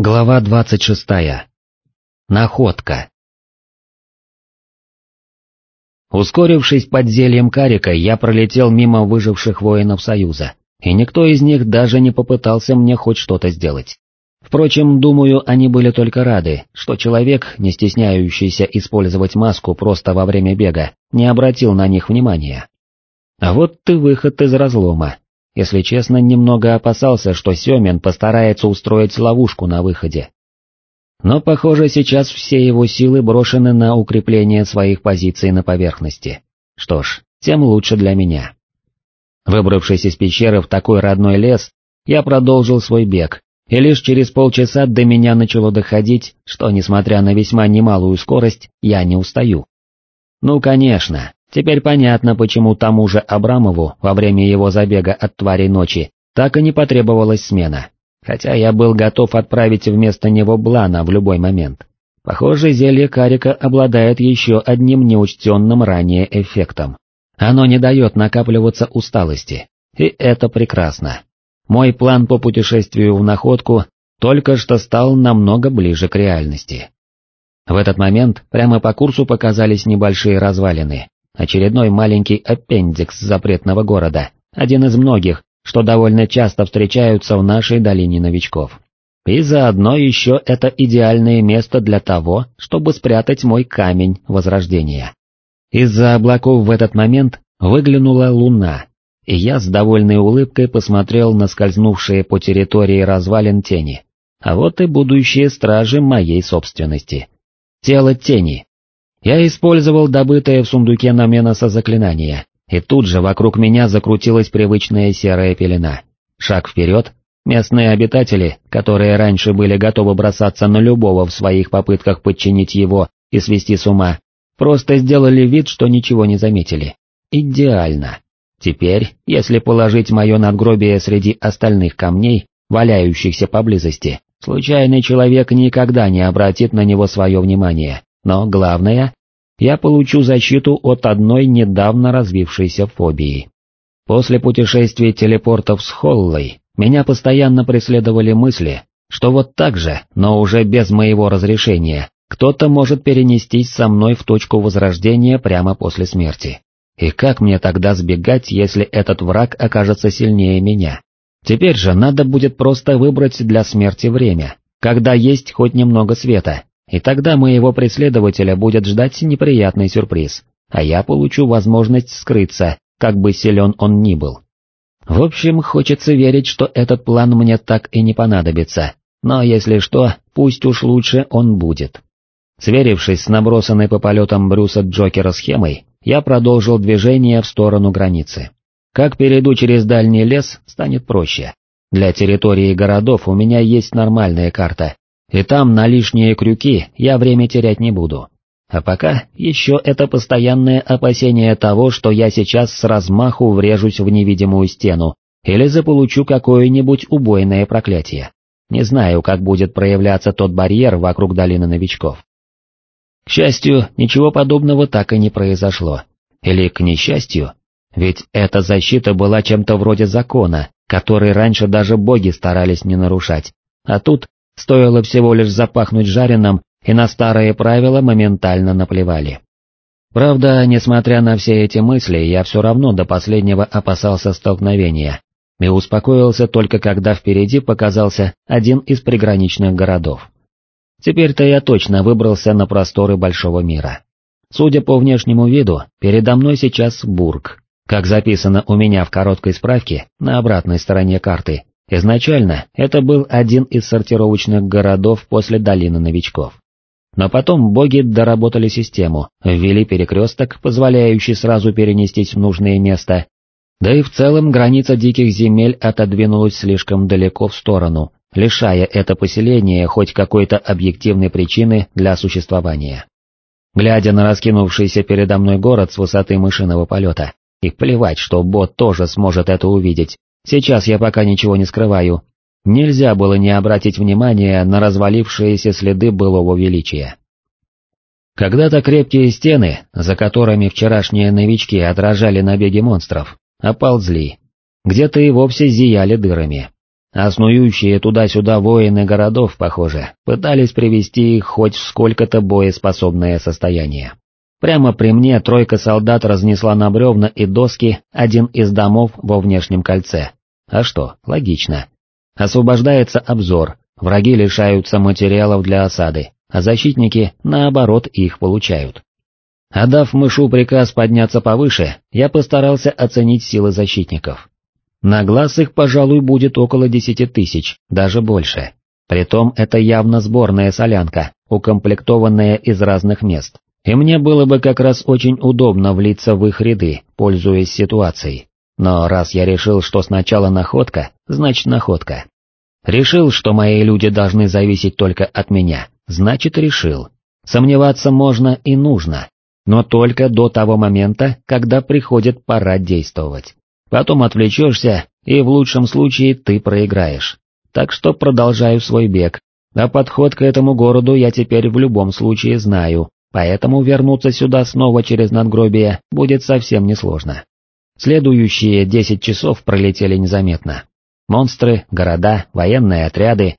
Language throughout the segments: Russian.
Глава двадцать шестая. Находка. Ускорившись под зельем карика, я пролетел мимо выживших воинов Союза, и никто из них даже не попытался мне хоть что-то сделать. Впрочем, думаю, они были только рады, что человек, не стесняющийся использовать маску просто во время бега, не обратил на них внимания. А вот ты выход из разлома, если честно, немного опасался, что Семин постарается устроить ловушку на выходе. Но, похоже, сейчас все его силы брошены на укрепление своих позиций на поверхности. Что ж, тем лучше для меня. Выбравшись из пещеры в такой родной лес, я продолжил свой бег, и лишь через полчаса до меня начало доходить, что, несмотря на весьма немалую скорость, я не устаю. Ну, конечно, Теперь понятно, почему тому же Абрамову во время его забега от тварей ночи так и не потребовалась смена, хотя я был готов отправить вместо него Блана в любой момент. Похоже, зелье карика обладает еще одним неучтенным ранее эффектом. Оно не дает накапливаться усталости, и это прекрасно. Мой план по путешествию в находку только что стал намного ближе к реальности. В этот момент прямо по курсу показались небольшие развалины, Очередной маленький аппендикс запретного города, один из многих, что довольно часто встречаются в нашей долине новичков. И заодно еще это идеальное место для того, чтобы спрятать мой камень возрождения. Из-за облаков в этот момент выглянула луна, и я с довольной улыбкой посмотрел на скользнувшие по территории развалин тени. А вот и будущие стражи моей собственности. Тело тени, я использовал добытое в сундуке Наменоса заклинание, и тут же вокруг меня закрутилась привычная серая пелена. Шаг вперед, местные обитатели, которые раньше были готовы бросаться на любого в своих попытках подчинить его и свести с ума, просто сделали вид, что ничего не заметили. Идеально. Теперь, если положить мое надгробие среди остальных камней, валяющихся поблизости, случайный человек никогда не обратит на него свое внимание, но главное, я получу защиту от одной недавно развившейся фобии. После путешествия телепортов с Холлой меня постоянно преследовали мысли, что вот так же, но уже без моего разрешения, кто-то может перенестись со мной в точку возрождения прямо после смерти. И как мне тогда сбегать, если этот враг окажется сильнее меня? Теперь же надо будет просто выбрать для смерти время, когда есть хоть немного света, и тогда моего преследователя будет ждать неприятный сюрприз, а я получу возможность скрыться, как бы силен он ни был. В общем, хочется верить, что этот план мне так и не понадобится, но если что, пусть уж лучше он будет. Сверившись с набросанной по полетам Брюса Джокера схемой, я продолжил движение в сторону границы. Как перейду через дальний лес, станет проще. Для территории городов у меня есть нормальная карта, и там на лишние крюки я время терять не буду. А пока еще это постоянное опасение того, что я сейчас с размаху врежусь в невидимую стену или заполучу какое-нибудь убойное проклятие. Не знаю, как будет проявляться тот барьер вокруг долины новичков. К счастью, ничего подобного так и не произошло. Или к несчастью, ведь эта защита была чем-то вроде закона, который раньше даже боги старались не нарушать, а тут Стоило всего лишь запахнуть жареным, и на старые правила моментально наплевали. Правда, несмотря на все эти мысли, я все равно до последнего опасался столкновения, и успокоился только когда впереди показался один из приграничных городов. Теперь-то я точно выбрался на просторы большого мира. Судя по внешнему виду, передо мной сейчас Бург, как записано у меня в короткой справке на обратной стороне карты, Изначально это был один из сортировочных городов после долины новичков. Но потом боги доработали систему, ввели перекресток, позволяющий сразу перенестись в нужное место, да и в целом граница диких земель отодвинулась слишком далеко в сторону, лишая это поселение хоть какой-то объективной причины для существования. Глядя на раскинувшийся передо мной город с высоты мышиного полета, и плевать, что бот тоже сможет это увидеть, Сейчас я пока ничего не скрываю. Нельзя было не обратить внимания на развалившиеся следы былого величия. Когда-то крепкие стены, за которыми вчерашние новички отражали набеги монстров, оползли. Где-то и вовсе зияли дырами. а снующие туда-сюда воины городов, похоже, пытались привести их хоть в сколько-то боеспособное состояние. Прямо при мне тройка солдат разнесла на бревна и доски один из домов во внешнем кольце. А что, логично. Освобождается обзор, враги лишаются материалов для осады, а защитники, наоборот, их получают. Отдав мышу приказ подняться повыше, я постарался оценить силы защитников. На глаз их, пожалуй, будет около десяти тысяч, даже больше. Притом это явно сборная солянка, укомплектованная из разных мест, и мне было бы как раз очень удобно влиться в их ряды, пользуясь ситуацией. Но раз я решил, что сначала находка, значит находка. Решил, что мои люди должны зависеть только от меня, значит решил. Сомневаться можно и нужно, но только до того момента, когда приходит пора действовать. Потом отвлечешься, и в лучшем случае ты проиграешь. Так что продолжаю свой бег, а подход к этому городу я теперь в любом случае знаю, поэтому вернуться сюда снова через надгробие будет совсем несложно. Следующие десять часов пролетели незаметно. Монстры, города, военные отряды.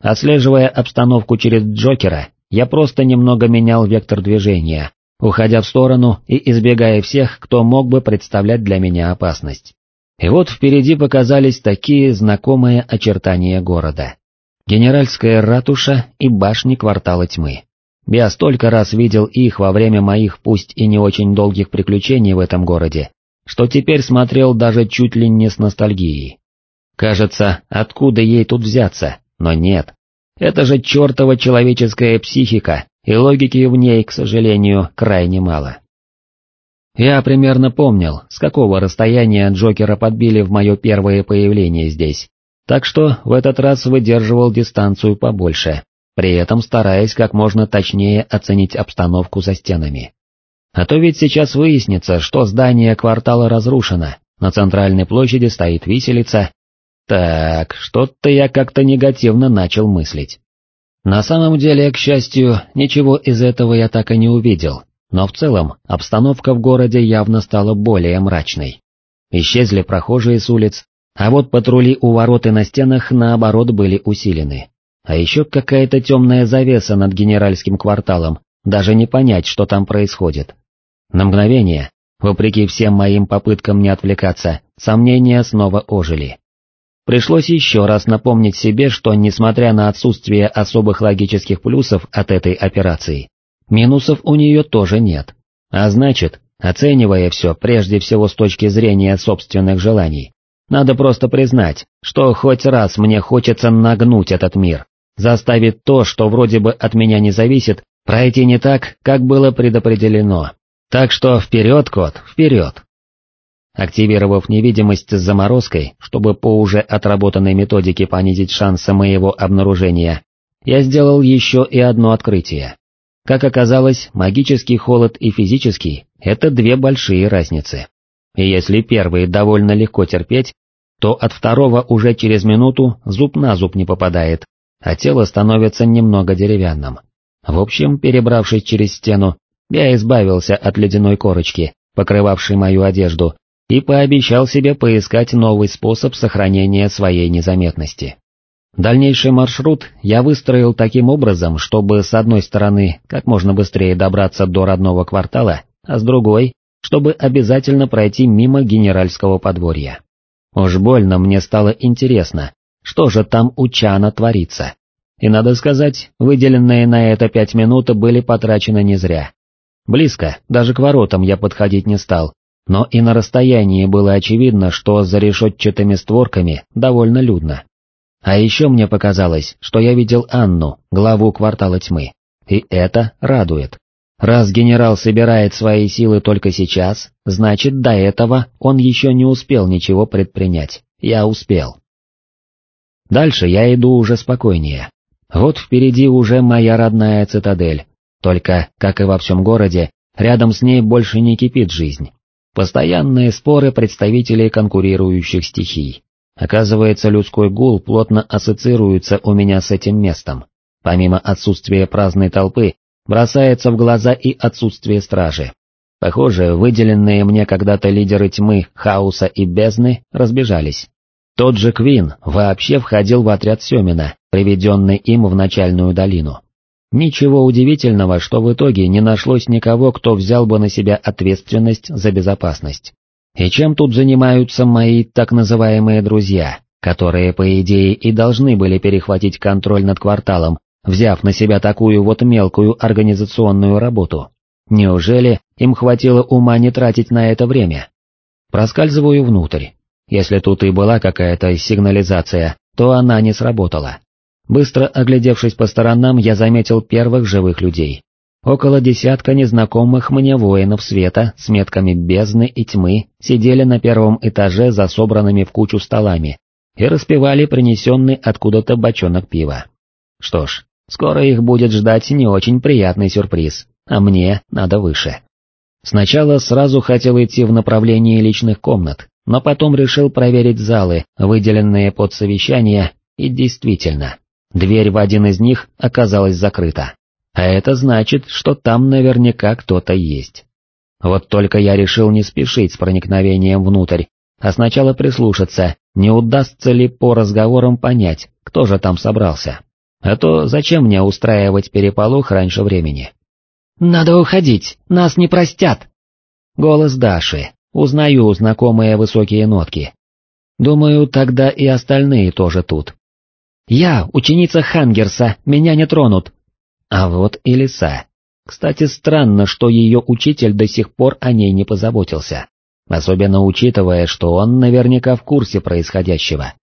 Отслеживая обстановку через Джокера, я просто немного менял вектор движения, уходя в сторону и избегая всех, кто мог бы представлять для меня опасность. И вот впереди показались такие знакомые очертания города. Генеральская ратуша и башни квартала тьмы. Я столько раз видел их во время моих пусть и не очень долгих приключений в этом городе, что теперь смотрел даже чуть ли не с ностальгией. Кажется, откуда ей тут взяться, но нет. Это же чертова человеческая психика, и логики в ней, к сожалению, крайне мало. Я примерно помнил, с какого расстояния Джокера подбили в мое первое появление здесь, так что в этот раз выдерживал дистанцию побольше, при этом стараясь как можно точнее оценить обстановку за стенами. А то ведь сейчас выяснится, что здание квартала разрушено, на центральной площади стоит виселица. Так, что-то я как-то негативно начал мыслить. На самом деле, к счастью, ничего из этого я так и не увидел, но в целом обстановка в городе явно стала более мрачной. Исчезли прохожие с улиц, а вот патрули у ворот и на стенах наоборот были усилены. А еще какая-то темная завеса над генеральским кварталом, даже не понять, что там происходит. На мгновение, вопреки всем моим попыткам не отвлекаться, сомнения снова ожили. Пришлось еще раз напомнить себе, что несмотря на отсутствие особых логических плюсов от этой операции, минусов у нее тоже нет. А значит, оценивая все прежде всего с точки зрения собственных желаний, надо просто признать, что хоть раз мне хочется нагнуть этот мир, заставить то, что вроде бы от меня не зависит, пройти не так, как было предопределено. Так что вперед, кот, вперед! Активировав невидимость с заморозкой, чтобы по уже отработанной методике понизить шансы моего обнаружения, я сделал еще и одно открытие. Как оказалось, магический холод и физический — это две большие разницы. И если первый довольно легко терпеть, то от второго уже через минуту зуб на зуб не попадает, а тело становится немного деревянным. В общем, перебравшись через стену, я избавился от ледяной корочки, покрывавшей мою одежду, и пообещал себе поискать новый способ сохранения своей незаметности. Дальнейший маршрут я выстроил таким образом, чтобы с одной стороны как можно быстрее добраться до родного квартала, а с другой, чтобы обязательно пройти мимо генеральского подворья. Уж больно мне стало интересно, что же там у Чана творится. И надо сказать, выделенные на это пять минут были потрачены не зря. Близко, даже к воротам я подходить не стал, но и на расстоянии было очевидно, что за решетчатыми створками довольно людно. А еще мне показалось, что я видел Анну, главу квартала тьмы, и это радует. Раз генерал собирает свои силы только сейчас, значит до этого он еще не успел ничего предпринять, я успел. Дальше я иду уже спокойнее. Вот впереди уже моя родная цитадель, только, как и во всем городе, рядом с ней больше не кипит жизнь. Постоянные споры представителей конкурирующих стихий. Оказывается, людской гул плотно ассоциируется у меня с этим местом. Помимо отсутствия праздной толпы, бросается в глаза и отсутствие стражи. Похоже, выделенные мне когда-то лидеры тьмы, хаоса и бездны разбежались. Тот же Квин вообще входил в отряд Семина, приведенный им в начальную долину. Ничего удивительного, что в итоге не нашлось никого, кто взял бы на себя ответственность за безопасность. И чем тут занимаются мои так называемые друзья, которые, по идее, и должны были перехватить контроль над кварталом, взяв на себя такую вот мелкую организационную работу? Неужели им хватило ума не тратить на это время? Проскальзываю внутрь. Если тут и была какая-то сигнализация, то она не сработала. Быстро оглядевшись по сторонам, я заметил первых живых людей. Около десятка незнакомых мне воинов света с метками бездны и тьмы сидели на первом этаже за собранными в кучу столами и распивали принесенный откуда-то бочонок пива. Что ж, скоро их будет ждать не очень приятный сюрприз, а мне надо выше. Сначала сразу хотел идти в направлении личных комнат, но потом решил проверить залы, выделенные под совещание, и действительно, дверь в один из них оказалась закрыта. А это значит, что там наверняка кто-то есть. Вот только я решил не спешить с проникновением внутрь, а сначала прислушаться, не удастся ли по разговорам понять, кто же там собрался. А то зачем мне устраивать переполох раньше времени? «Надо уходить, нас не простят!» Голос Даши, узнаю знакомые высокие нотки. Думаю, тогда и остальные тоже тут. «Я, ученица Хангерса, меня не тронут, а вот и лиса. Кстати, странно, что ее учитель до сих пор о ней не позаботился, особенно учитывая, что он наверняка в курсе происходящего.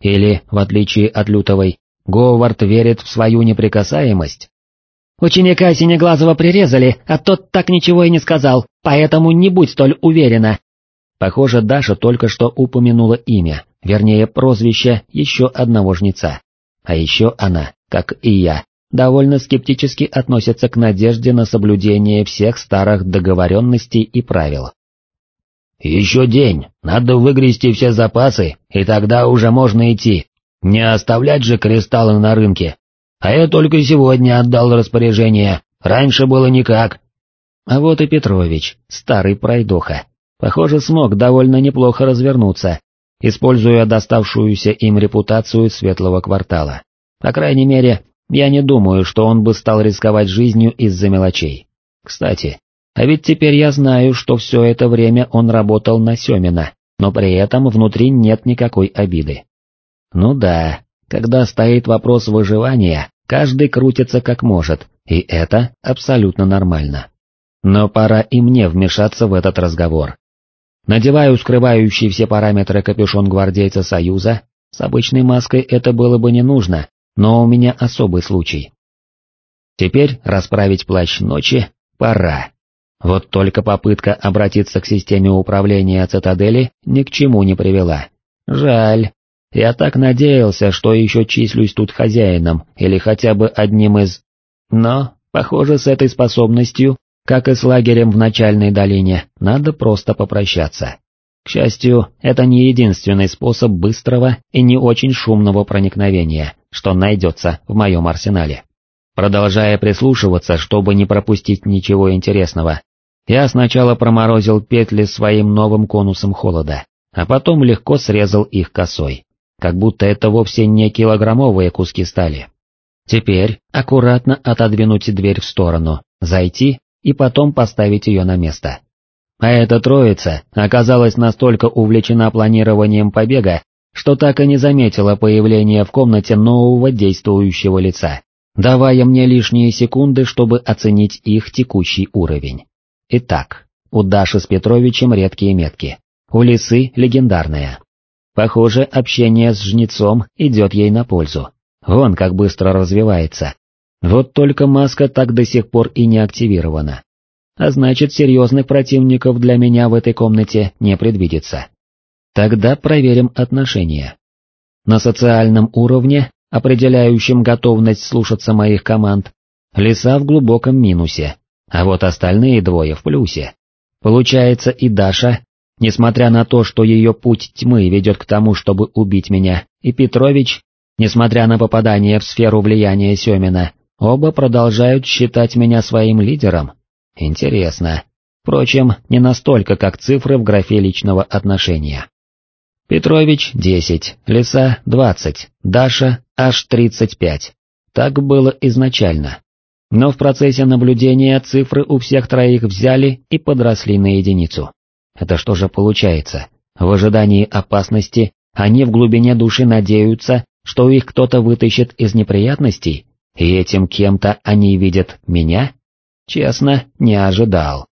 Или, в отличие от Лютовой, Говард верит в свою неприкасаемость? «Ученика Синеглазого прирезали, а тот так ничего и не сказал, поэтому не будь столь уверена». Похоже, Даша только что упомянула имя, вернее прозвище еще одного жнеца. А еще она, как и я, довольно скептически относятся к надежде на соблюдение всех старых договоренностей и правил. «Еще день, надо выгрести все запасы, и тогда уже можно идти. Не оставлять же кристаллы на рынке. А я только сегодня отдал распоряжение, раньше было никак». А вот и Петрович, старый пройдоха. Похоже, смог довольно неплохо развернуться, используя доставшуюся им репутацию светлого квартала. По крайней мере, я не думаю, что он бы стал рисковать жизнью из-за мелочей. Кстати, а ведь теперь я знаю, что все это время он работал на Семина, но при этом внутри нет никакой обиды. Ну да, когда стоит вопрос выживания, каждый крутится как может, и это абсолютно нормально. Но пора и мне вмешаться в этот разговор. Надеваю скрывающий все параметры капюшон гвардейца Союза, с обычной маской это было бы не нужно, но у меня особый случай. Теперь расправить плащ ночи пора. Вот только попытка обратиться к системе управления цитадели ни к чему не привела. Жаль. Я так надеялся, что еще числюсь тут хозяином или хотя бы одним из... Но, похоже, с этой способностью, как и с лагерем в начальной долине, надо просто попрощаться. К счастью, это не единственный способ быстрого и не очень шумного проникновения, что найдется в моем арсенале. Продолжая прислушиваться, чтобы не пропустить ничего интересного, я сначала проморозил петли своим новым конусом холода, а потом легко срезал их косой, как будто это вовсе не килограммовые куски стали. Теперь аккуратно отодвинуть дверь в сторону, зайти и потом поставить ее на место. А эта троица оказалась настолько увлечена планированием побега, что так и не заметила появления в комнате нового действующего лица, давая мне лишние секунды, чтобы оценить их текущий уровень. Итак, у Даши с Петровичем редкие метки, у Лисы легендарная. Похоже, общение с жнецом идет ей на пользу. Вон как быстро развивается. Вот только маска так до сих пор и не активирована а значит серьезных противников для меня в этой комнате не предвидится. Тогда проверим отношения. На социальном уровне, определяющем готовность слушаться моих команд, Лиса в глубоком минусе, а вот остальные двое в плюсе. Получается и Даша, несмотря на то, что ее путь тьмы ведет к тому, чтобы убить меня, и Петрович, несмотря на попадание в сферу влияния Семина, оба продолжают считать меня своим лидером. Интересно. Впрочем, не настолько, как цифры в графе личного отношения. Петрович — 10, Лиса — 20, Даша — аж 35. Так было изначально. Но в процессе наблюдения цифры у всех троих взяли и подросли на единицу. Это что же получается? В ожидании опасности они в глубине души надеются, что их кто-то вытащит из неприятностей, и этим кем-то они видят меня? Честно, не ожидал.